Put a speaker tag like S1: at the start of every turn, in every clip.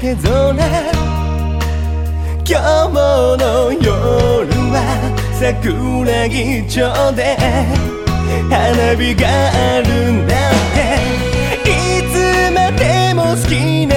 S1: けね。今日の夜は桜木町で花火があるなんて。いつまでも好きな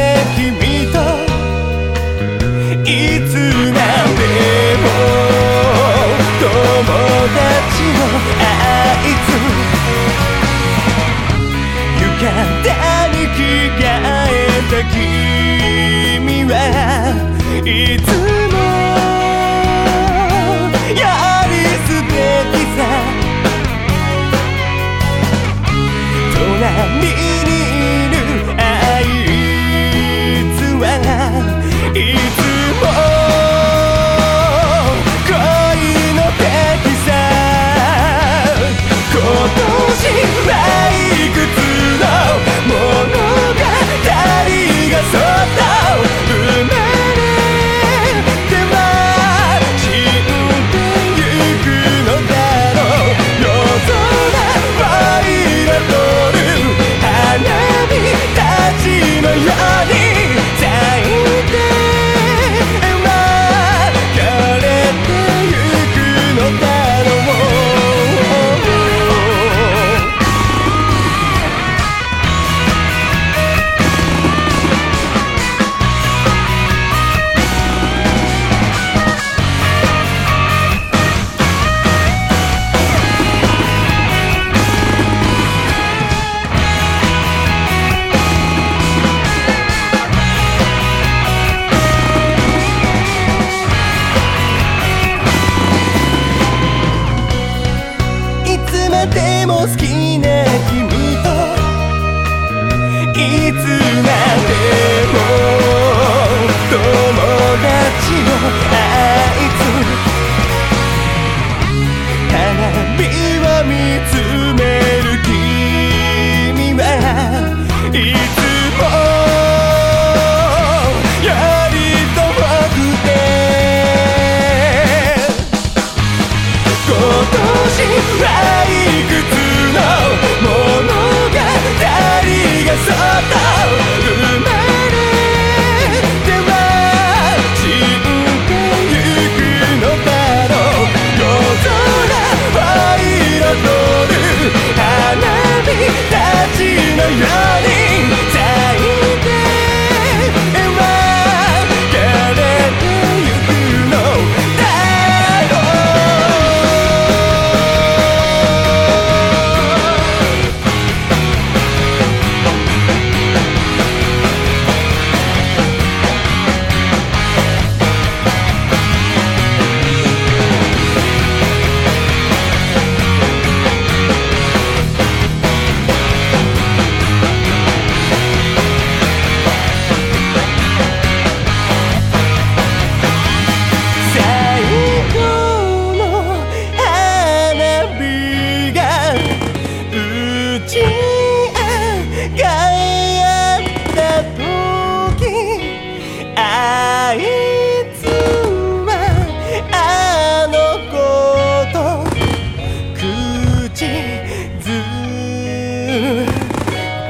S1: でも好きな君と。いつまでも友達 yeah.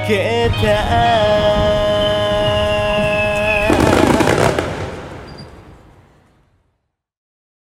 S1: كتاب